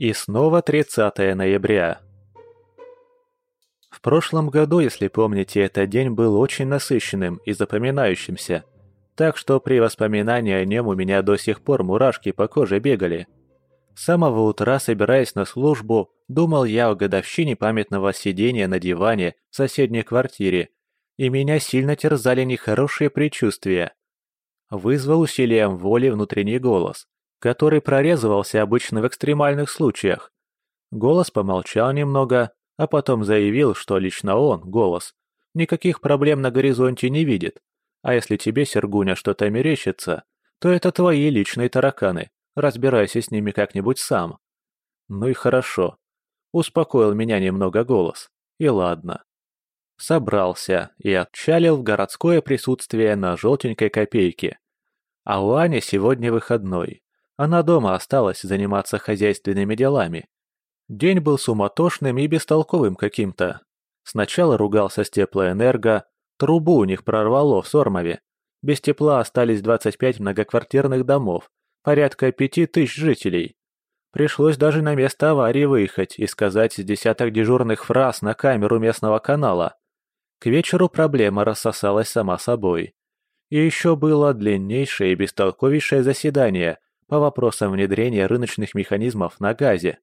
И снова 30 ноября. В прошлом году, если помните, этот день был очень насыщенным и запоминающимся, так что при воспоминании о нем у меня до сих пор мурашки по коже бегали. С самого утра, собираясь на службу, думал я о годовщине памятного сидения на диване в соседней квартире, и меня сильно терзали нехорошие предчувствия. Вызвал усилием воли внутренний голос, который прорезывался обычно в экстремальных случаях. Голос помолчал немного, а потом заявил, что лично он, голос, никаких проблем на горизонте не видит. А если тебе, Сергуня, что-то мерещится, то это твои личные тараканы, разбирайся с ними как-нибудь сам. Ну и хорошо. Успокоил меня немного голос. И ладно. Собрался и отчалил в городское присутствие на желтенькой копейке. А у Ани сегодня выходной. Она дома осталась заниматься хозяйственными делами. День был суматошным и бестолковым каким-то. Сначала ругался с теплоэнерго, трубу у них прорвало в Сормове. Без тепла остались 25 многоквартирных домов, порядка пяти тысяч жителей. Пришлось даже на место аварии выехать и сказать с десяток дежурных фраз на камеру местного канала. К вечеру проблема рассосалась сама собой. И еще было длиннейшее и бестолковейшее заседание по вопросам внедрения рыночных механизмов на газе.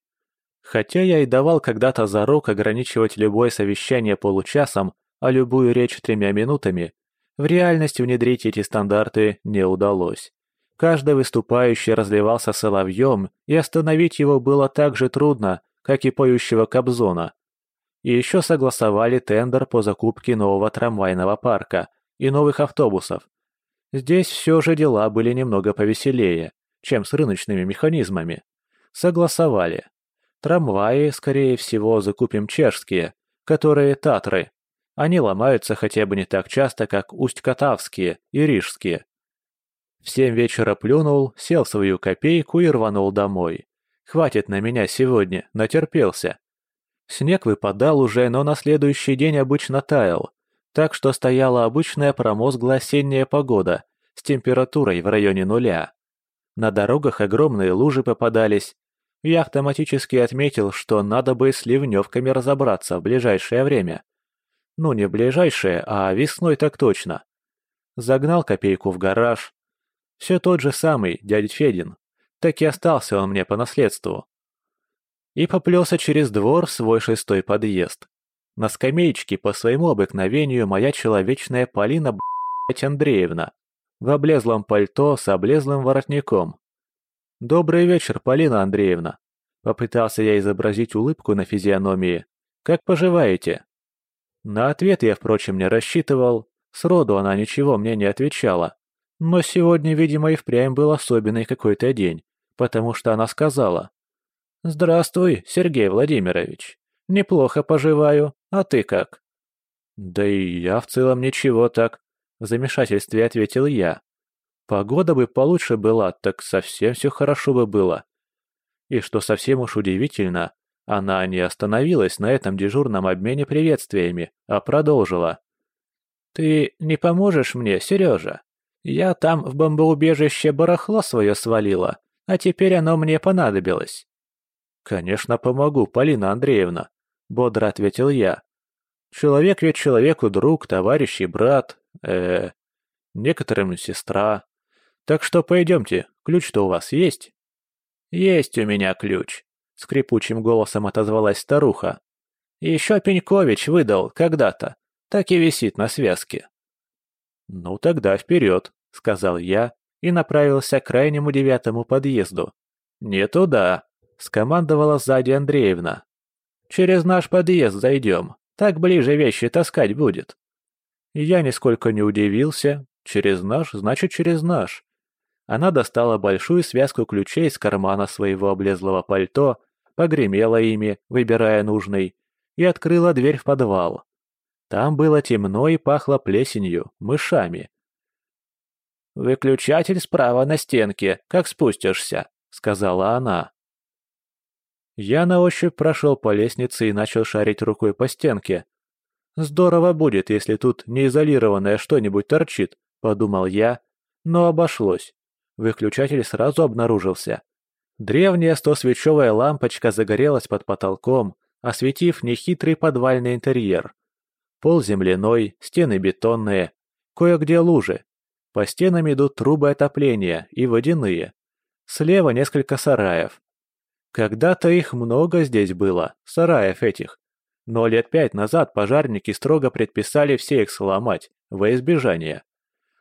Хотя я и давал когда-то зарок ограничивать любое совещание получасом, а любую речь тремя минутами, в реальности внедрить эти стандарты не удалось. Каждый выступающий разливался соловьем, и остановить его было так же трудно, как и поющего Кобзона. И еще согласовали тендер по закупке нового трамвайного парка и новых автобусов. Здесь все же дела были немного повеселее, чем с рыночными механизмами. Согласовали. Трамваи, скорее всего, закупим чешские, которые Татры. Они ломаются хотя бы не так часто, как Усть-Катавские и Рижские. В семь вечера плюнул, сел свою копейку и рванул домой. Хватит на меня сегодня, натерпелся. Снег выпадал уже, но на следующий день обычно таял, так что стояла обычная промозглая осенняя погода с температурой в районе нуля. На дорогах огромные лужи попадались, я автоматически отметил, что надо бы с ливневками разобраться в ближайшее время. Ну, не ближайшее, а весной так точно. Загнал копейку в гараж. Все тот же самый, дядя Федин. Так и остался он мне по наследству. И поплелся через двор в свой шестой подъезд. На скамеечке по своему обыкновению моя человечная Полина, блядь, Андреевна. В облезлом пальто с облезлым воротником. «Добрый вечер, Полина Андреевна!» Попытался я изобразить улыбку на физиономии. «Как поживаете?» На ответ я, впрочем, не рассчитывал. Сроду она ничего мне не отвечала. Но сегодня, видимо, и впрямь был особенный какой-то день, потому что она сказала. «Здравствуй, Сергей Владимирович. Неплохо поживаю. А ты как?» «Да и я в целом ничего так», — в замешательстве ответил я. Погода бы получше была, так совсем все хорошо бы было. И что совсем уж удивительно, она не остановилась на этом дежурном обмене приветствиями, а продолжила. «Ты не поможешь мне, Сережа? Я там в бомбоубежище барахло свое свалила, а теперь оно мне понадобилось». «Конечно помогу, Полина Андреевна», — бодро ответил я. «Человек ведь человеку друг, товарищ и брат, э, некоторым сестра, так что пойдемте, ключ-то у вас есть?» «Есть у меня ключ», — скрипучим голосом отозвалась старуха. «Еще Пенькович выдал когда-то, так и висит на связке». «Ну тогда вперед», — сказал я и направился к крайнему девятому подъезду. «Не туда», — скомандовала сзади Андреевна. «Через наш подъезд зайдем, так ближе вещи таскать будет». Я нисколько не удивился. Через наш, значит, через наш. Она достала большую связку ключей из кармана своего облезлого пальто, погремела ими, выбирая нужный, и открыла дверь в подвал. Там было темно и пахло плесенью, мышами. «Выключатель справа на стенке, как спустишься», — сказала она. Я на ощупь прошел по лестнице и начал шарить рукой по стенке. «Здорово будет, если тут неизолированное что-нибудь торчит», — подумал я, но обошлось. Выключатель сразу обнаружился. Древняя стосвечевая лампочка загорелась под потолком, осветив нехитрый подвальный интерьер. Пол земляной, стены бетонные, кое-где лужи. По стенам идут трубы отопления и водяные. Слева несколько сараев. Когда-то их много здесь было, сараев этих. Но лет пять назад пожарники строго предписали все их сломать, во избежание.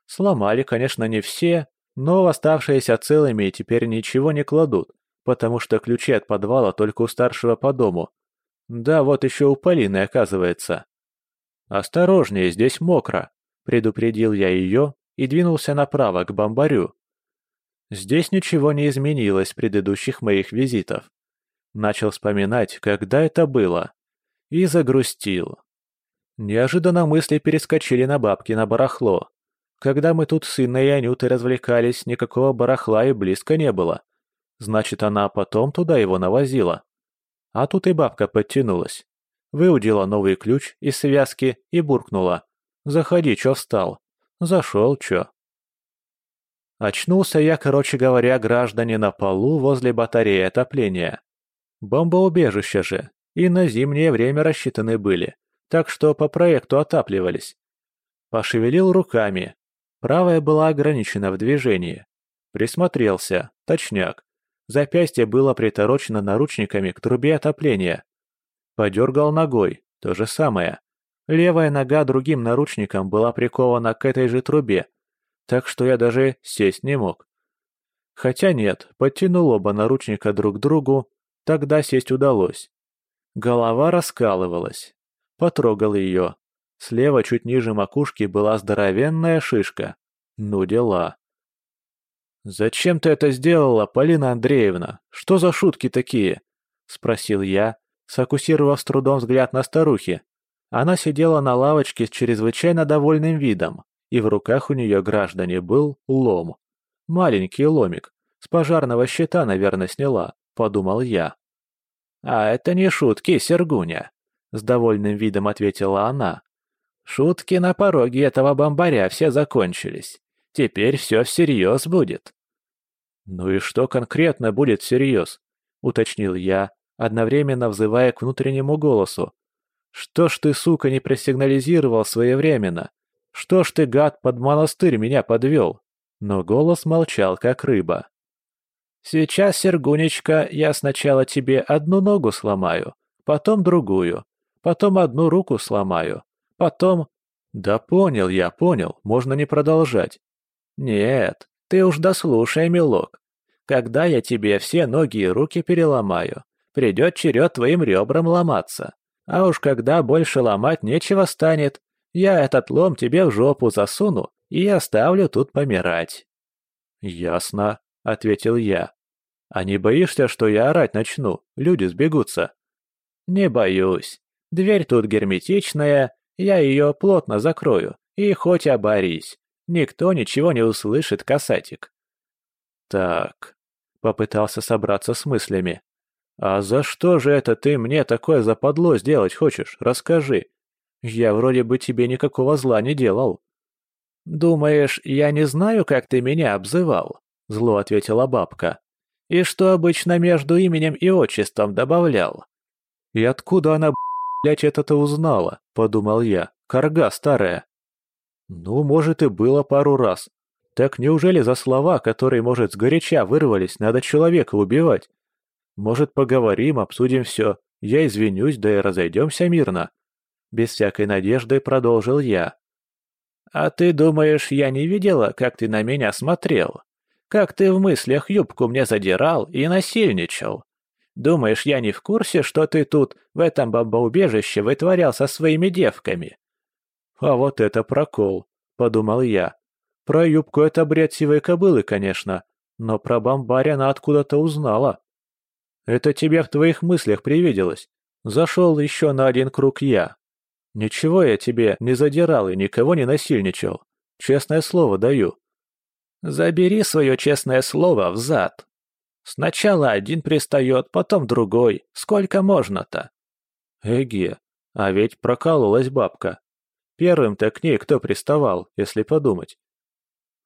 Сломали, конечно, не все, но оставшиеся целыми теперь ничего не кладут, потому что ключи от подвала только у старшего по дому. Да, вот еще у Полины, оказывается. «Осторожнее, здесь мокро», — предупредил я ее и двинулся направо, к бомбарю. Здесь ничего не изменилось с предыдущих моих визитов. Начал вспоминать, когда это было. И загрустил. Неожиданно мысли перескочили на бабки на барахло. Когда мы тут с Инной и Анютой развлекались, никакого барахла и близко не было. Значит, она потом туда его навозила. А тут и бабка подтянулась. Выудила новый ключ из связки и буркнула. «Заходи, чё встал?» «Зашел, чё?» Очнулся я, короче говоря, граждане на полу возле батареи отопления. Бомбоубежище же, и на зимнее время рассчитаны были, так что по проекту отапливались. Пошевелил руками, Правая была ограничена в движении. Присмотрелся, точняк. Запястье было приторочено наручниками к трубе отопления. Подергал ногой, то же самое. Левая нога другим наручником была прикована к этой же трубе, так что я даже сесть не мог. Хотя нет, подтянул оба наручника друг к другу, тогда сесть удалось. Голова раскалывалась. Потрогал ее, Слева, чуть ниже макушки, была здоровенная шишка. Ну дела. «Зачем ты это сделала, Полина Андреевна? Что за шутки такие?» — спросил я, сфокусировав с трудом взгляд на старухе. Она сидела на лавочке с чрезвычайно довольным видом, и в руках у нее граждане был лом. Маленький ломик, с пожарного щита, наверное, сняла, подумал я. «А это не шутки, Сергуня», — с довольным видом ответила она. Шутки на пороге этого бомбаря все закончились. Теперь все всерьез будет. «Ну и что конкретно будет всерьез?» — уточнил я, одновременно взывая к внутреннему голосу. «Что ж ты, сука, не просигнализировал своевременно? Что ж ты, гад, под монастырь меня подвел?» Но голос молчал, как рыба. «Сейчас, Сергунечка, я сначала тебе одну ногу сломаю, потом другую, потом одну руку сломаю, Потом... Да понял я, понял, можно не продолжать. Нет, ты уж дослушай, милок. Когда я тебе все ноги и руки переломаю, придет черед твоим ребрам ломаться. А уж когда больше ломать нечего станет, я этот лом тебе в жопу засуну и оставлю тут помирать. «Ясно», — ответил я. «А не боишься, что я орать начну? Люди сбегутся». «Не боюсь. Дверь тут герметичная, я ее плотно закрою, и хоть оборись, никто ничего не услышит, касатик. Так, попытался собраться с мыслями. А за что же это ты мне такое западло сделать хочешь? Расскажи. Я вроде бы тебе никакого зла не делал. Думаешь, я не знаю, как ты меня обзывал? Зло ответила бабка. И что обычно между именем и отчеством добавлял? И откуда она, блядь, это-то узнала?» — подумал я. «Карга старая». «Ну, может, и было пару раз. Так неужели за слова, которые, может, сгоряча вырвались, надо человека убивать? Может, поговорим, обсудим все, я извинюсь, да и разойдемся мирно?» Без всякой надежды продолжил я. «А ты думаешь, я не видела, как ты на меня смотрел? Как ты в мыслях юбку мне задирал и насильничал? Думаешь, я не в курсе, что ты тут, в этом бомбоубежище, вытворял со своими девками?» «А вот это прокол», — подумал я. «Про юбку это бред сивой кобылы, конечно, но про бомбаря она откуда-то узнала». «Это тебе в твоих мыслях привиделось. Зашел еще на один круг я. Ничего я тебе не задирал и никого не насильничал. Честное слово даю». «Забери свое честное слово взад», Сначала один пристает, потом другой. Сколько можно-то? Эге, а ведь прокалывалась бабка. Первым-то к ней кто приставал, если подумать?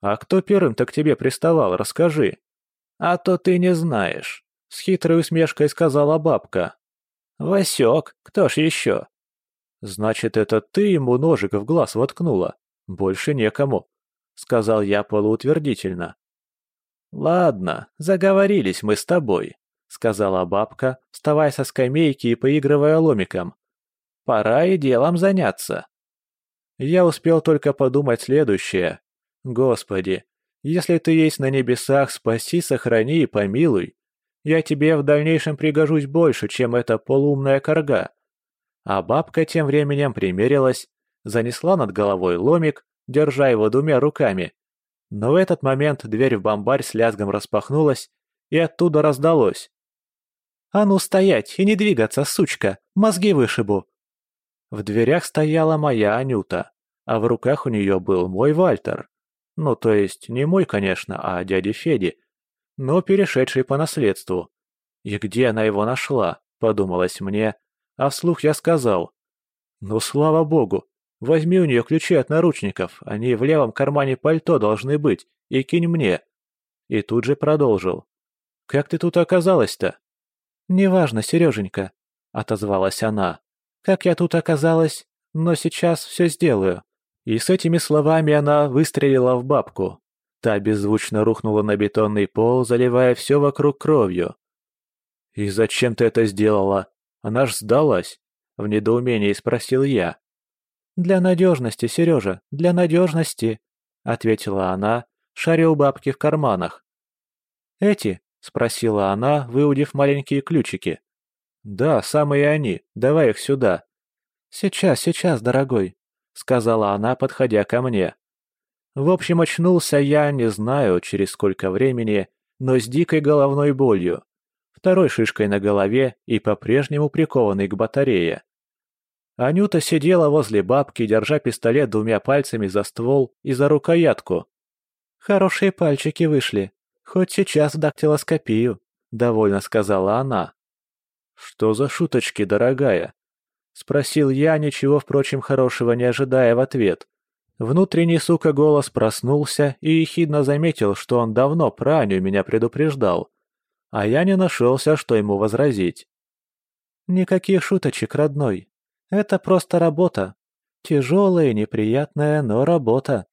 А кто первым-то к тебе приставал, расскажи. «А то ты не знаешь», — с хитрой усмешкой сказала бабка. «Васек, кто ж еще?» «Значит, это ты ему ножик в глаз воткнула? Больше некому», — сказал я полуутвердительно. «Ладно, заговорились мы с тобой», — сказала бабка, вставая со скамейки и поигрывая ломиком. «Пора и делом заняться». Я успел только подумать следующее. «Господи, если ты есть на небесах, спаси, сохрани и помилуй. Я тебе в дальнейшем пригожусь больше, чем эта полуумная корга». А бабка тем временем примерилась, занесла над головой ломик, держа его двумя руками. Но в этот момент дверь в бомбарь с лязгом распахнулась, и оттуда раздалось. «А ну стоять и не двигаться, сучка, мозги вышибу!» В дверях стояла моя Анюта, а в руках у нее был мой Вальтер. Ну, то есть не мой, конечно, а дяди Феди, но перешедший по наследству. И где она его нашла, подумалось мне, а вслух я сказал. Ну, слава богу, возьми у нее ключи от наручников, они в левом кармане пальто должны быть, и кинь мне. И тут же продолжил. Как ты тут оказалась-то? Неважно, Сереженька, отозвалась она. Как я тут оказалась, но сейчас все сделаю. И с этими словами она выстрелила в бабку. Та беззвучно рухнула на бетонный пол, заливая все вокруг кровью. «И зачем ты это сделала? Она ж сдалась!» — в недоумении спросил я. «Для надежности, Сережа, для надежности», — ответила она, шаря у бабки в карманах. «Эти?» — спросила она, выудив маленькие ключики. «Да, самые они. Давай их сюда». «Сейчас, сейчас, дорогой», — сказала она, подходя ко мне. В общем, очнулся я, не знаю, через сколько времени, но с дикой головной болью, второй шишкой на голове и по-прежнему прикованный к батарее. Анюта сидела возле бабки, держа пистолет двумя пальцами за ствол и за рукоятку. «Хорошие пальчики вышли, хоть сейчас в дактилоскопию», — довольно сказала она. «Что за шуточки, дорогая?» — спросил я, ничего, впрочем, хорошего не ожидая в ответ. Внутренний, сука, голос проснулся и ехидно заметил, что он давно про Аню меня предупреждал. А я не нашелся, что ему возразить. «Никаких шуточек, родной. Это просто работа. Тяжелая и неприятная, но работа».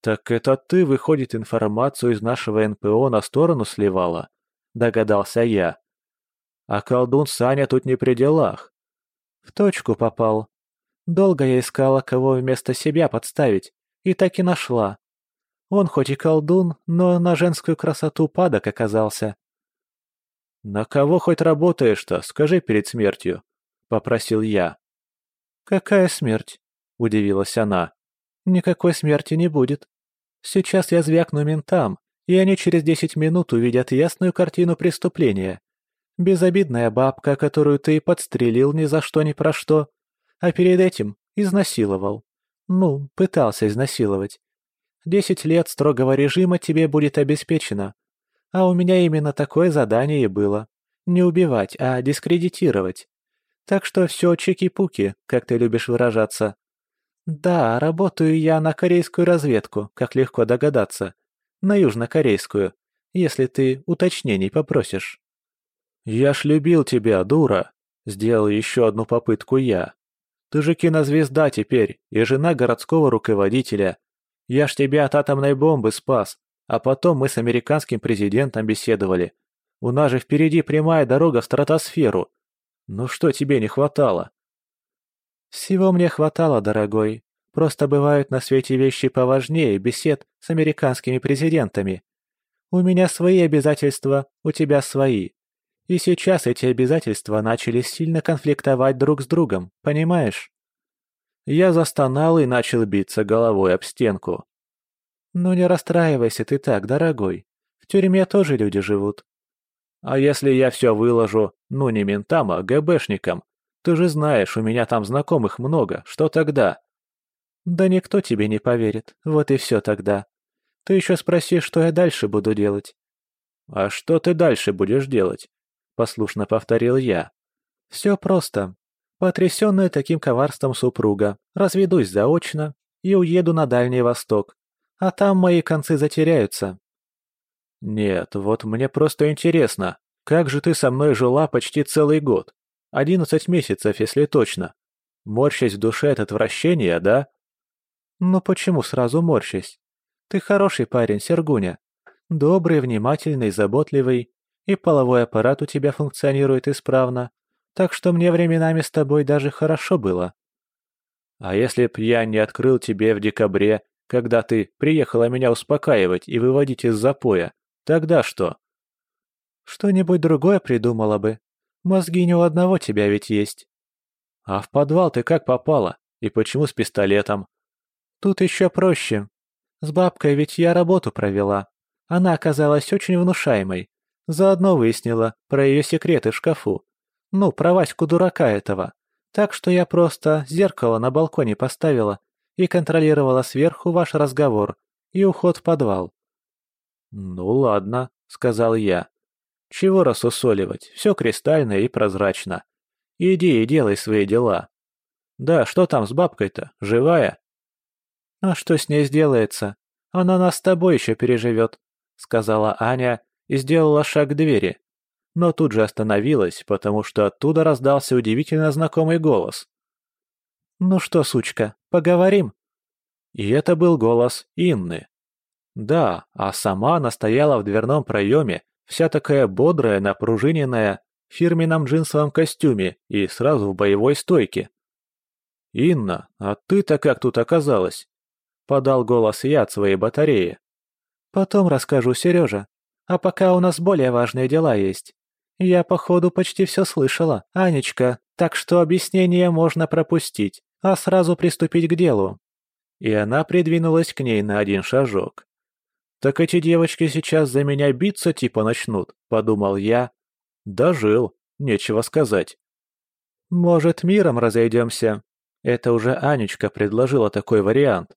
«Так это ты, выходит, информацию из нашего НПО на сторону сливала?» — догадался я. «А колдун Саня тут не при делах. В точку попал. Долго я искала, кого вместо себя подставить, и так и нашла. Он хоть и колдун, но на женскую красоту падок оказался. «На кого хоть работаешь-то, скажи перед смертью», — попросил я. «Какая смерть?» — удивилась она. «Никакой смерти не будет. Сейчас я звякну ментам, и они через десять минут увидят ясную картину преступления. Безобидная бабка, которую ты подстрелил ни за что ни про что, а перед этим изнасиловал. Ну, пытался изнасиловать. Десять лет строгого режима тебе будет обеспечено. А у меня именно такое задание и было. Не убивать, а дискредитировать. Так что все чики-пуки, как ты любишь выражаться. Да, работаю я на корейскую разведку, как легко догадаться. На южнокорейскую, если ты уточнений попросишь. «Я ж любил тебя, дура!» — сделал еще одну попытку я. «Ты же кинозвезда теперь и жена городского руководителя. Я ж тебя от атомной бомбы спас, а потом мы с американским президентом беседовали. У нас же впереди прямая дорога в стратосферу. Ну что тебе не хватало?» «Всего мне хватало, дорогой. Просто бывают на свете вещи поважнее бесед с американскими президентами. У меня свои обязательства, у тебя свои. И сейчас эти обязательства начали сильно конфликтовать друг с другом, понимаешь? Я застонал и начал биться головой об стенку. «Ну не расстраивайся ты так, дорогой. В тюрьме тоже люди живут». «А если я все выложу, ну не ментам, а ГБшникам? Ты же знаешь, у меня там знакомых много, что тогда?» «Да никто тебе не поверит, вот и все тогда. Ты еще спроси, что я дальше буду делать». «А что ты дальше будешь делать? послушно повторил я. Все просто. Потрясенная таким коварством супруга, разведусь заочно и уеду на Дальний Восток, а там мои концы затеряются. Нет, вот мне просто интересно, как же ты со мной жила почти целый год? Одиннадцать месяцев, если точно. Морщась в душе от отвращения, да? Ну почему сразу морщась? Ты хороший парень, Сергуня. Добрый, внимательный, заботливый. И половой аппарат у тебя функционирует исправно. Так что мне временами с тобой даже хорошо было. А если б я не открыл тебе в декабре, когда ты приехала меня успокаивать и выводить из запоя, тогда что? Что-нибудь другое придумала бы. Мозги не у одного тебя ведь есть. А в подвал ты как попала? И почему с пистолетом? Тут еще проще. С бабкой ведь я работу провела. Она оказалась очень внушаемой. Заодно выяснила про ее секреты в шкафу. Ну, про Ваську дурака этого. Так что я просто зеркало на балконе поставила и контролировала сверху ваш разговор и уход в подвал. «Ну ладно», — сказал я. Чего рассусоливать, все кристально и прозрачно. Иди и делай свои дела. Да, что там с бабкой-то, живая? А что с ней сделается? Она нас с тобой еще переживет, сказала Аня и сделала шаг к двери. Но тут же остановилась, потому что оттуда раздался удивительно знакомый голос. «Ну что, сучка, поговорим?» И это был голос Инны. Да, а сама она стояла в дверном проеме Вся такая бодрая, напружиненная, в фирменном джинсовом костюме и сразу в боевой стойке. «Инна, а ты-то как тут оказалась?» — подал голос я от своей батареи. «Потом расскажу, Сережа. А пока у нас более важные дела есть. Я, походу, почти все слышала, Анечка, так что объяснение можно пропустить, а сразу приступить к делу». И она придвинулась к ней на один шажок. «Так эти девочки сейчас за меня биться типа начнут», — подумал я. Дожил, нечего сказать. «Может, миром разойдемся?» Это уже Анечка предложила такой вариант.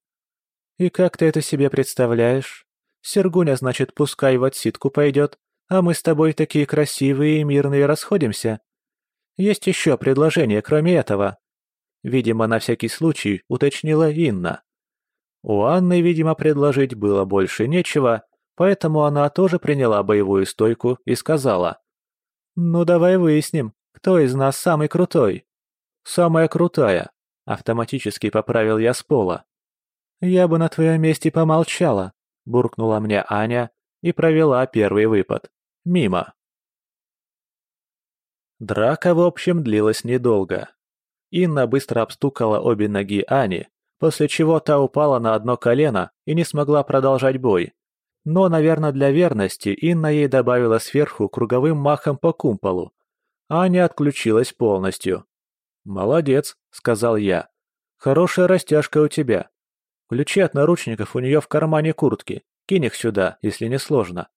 «И как ты это себе представляешь? Сергуня, значит, пускай в отсидку пойдет, а мы с тобой такие красивые и мирные расходимся. Есть еще предложение, кроме этого?» Видимо, на всякий случай уточнила Инна. У Анны, видимо, предложить было больше нечего, поэтому она тоже приняла боевую стойку и сказала. «Ну давай выясним, кто из нас самый крутой?» «Самая крутая», — автоматически поправил я с пола. «Я бы на твоем месте помолчала», — буркнула мне Аня и провела первый выпад. Мимо. Драка, в общем, длилась недолго. Инна быстро обстукала обе ноги Ани, после чего та упала на одно колено и не смогла продолжать бой. Но, наверное, для верности Инна ей добавила сверху круговым махом по кумполу. Аня отключилась полностью. «Молодец», — сказал я. «Хорошая растяжка у тебя. Ключи от наручников у нее в кармане куртки. Кинь их сюда, если не сложно».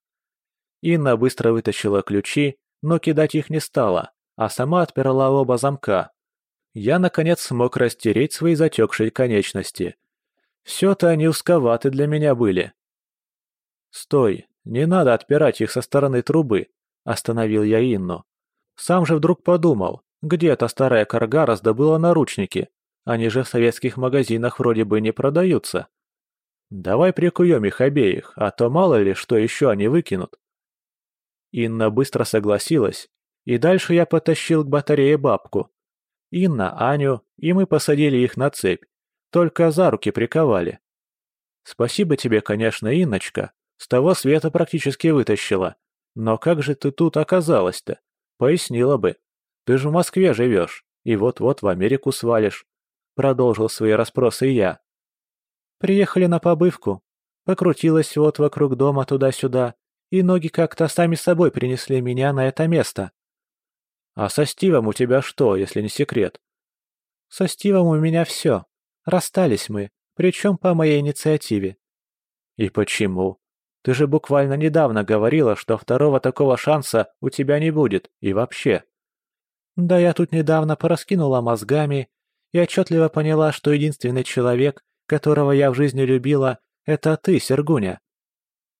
Инна быстро вытащила ключи, но кидать их не стала, а сама отперла оба замка, я, наконец, смог растереть свои затекшие конечности. Все-то они узковаты для меня были. «Стой, не надо отпирать их со стороны трубы», — остановил я Инну. Сам же вдруг подумал, где эта старая корга раздобыла наручники, они же в советских магазинах вроде бы не продаются. Давай прикуем их обеих, а то мало ли, что еще они выкинут. Инна быстро согласилась, и дальше я потащил к батарее бабку, Инна, Аню, и мы посадили их на цепь, только за руки приковали. Спасибо тебе, конечно, Инночка, с того света практически вытащила. Но как же ты тут оказалась-то? Пояснила бы. Ты же в Москве живешь, и вот-вот в Америку свалишь. Продолжил свои расспросы я. Приехали на побывку. Покрутилась вот вокруг дома туда-сюда, и ноги как-то сами собой принесли меня на это место. «А со Стивом у тебя что, если не секрет?» «Со Стивом у меня все. Расстались мы, причем по моей инициативе». «И почему? Ты же буквально недавно говорила, что второго такого шанса у тебя не будет, и вообще». «Да я тут недавно пораскинула мозгами и отчетливо поняла, что единственный человек, которого я в жизни любила, это ты, Сергуня».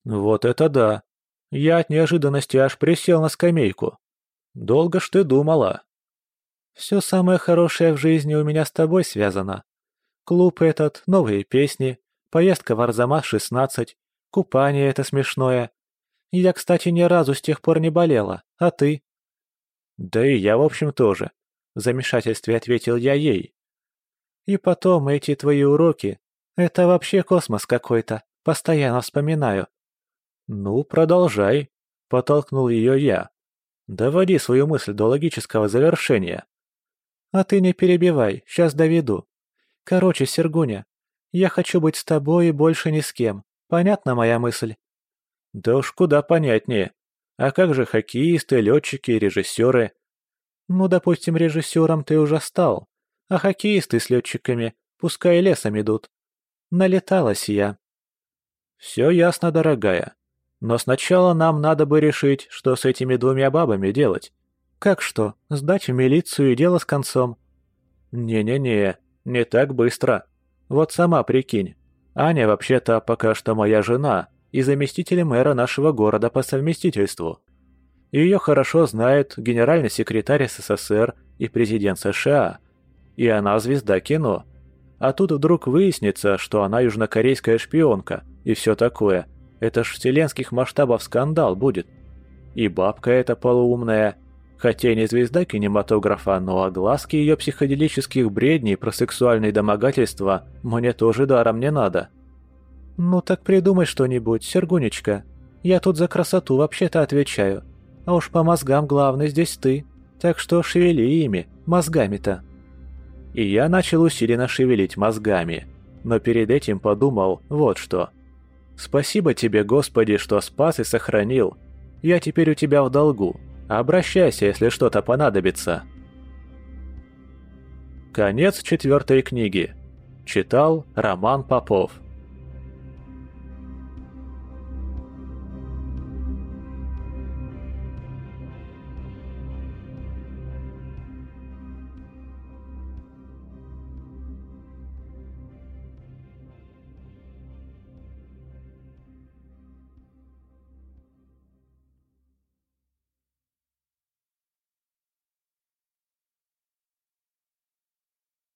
«Вот это да! Я от неожиданности аж присел на скамейку. Долго ж ты думала?» «Все самое хорошее в жизни у меня с тобой связано. Клуб этот, новые песни, поездка в Арзамас-16, купание это смешное. Я, кстати, ни разу с тех пор не болела, а ты?» «Да и я, в общем, тоже», — в замешательстве ответил я ей. «И потом эти твои уроки. Это вообще космос какой-то, постоянно вспоминаю». «Ну, продолжай», — подтолкнул ее я. «Доводи свою мысль до логического завершения». «А ты не перебивай, сейчас доведу. Короче, Сергуня, я хочу быть с тобой и больше ни с кем. Понятна моя мысль?» «Да уж куда понятнее. А как же хоккеисты, летчики, режиссеры?» «Ну, допустим, режиссером ты уже стал, а хоккеисты с летчиками пускай лесом идут. Налеталась я». «Все ясно, дорогая. Но сначала нам надо бы решить, что с этими двумя бабами делать». «Как что, сдать в милицию и дело с концом?» «Не-не-не, не так быстро. Вот сама прикинь. Аня вообще-то пока что моя жена и заместитель мэра нашего города по совместительству. Ее хорошо знает генеральный секретарь СССР и президент США. И она звезда кино. А тут вдруг выяснится, что она южнокорейская шпионка и все такое. Это ж вселенских масштабов скандал будет. И бабка эта полуумная, хотя и не звезда кинематографа, но огласки ее психоделических бредней про сексуальные домогательства мне тоже даром не надо. «Ну так придумай что-нибудь, Сергунечка. Я тут за красоту вообще-то отвечаю. А уж по мозгам главный здесь ты. Так что шевели ими, мозгами-то». И я начал усиленно шевелить мозгами. Но перед этим подумал вот что. «Спасибо тебе, Господи, что спас и сохранил. Я теперь у тебя в долгу. Обращайся, если что-то понадобится». Конец четвертой книги. Читал Роман Попов.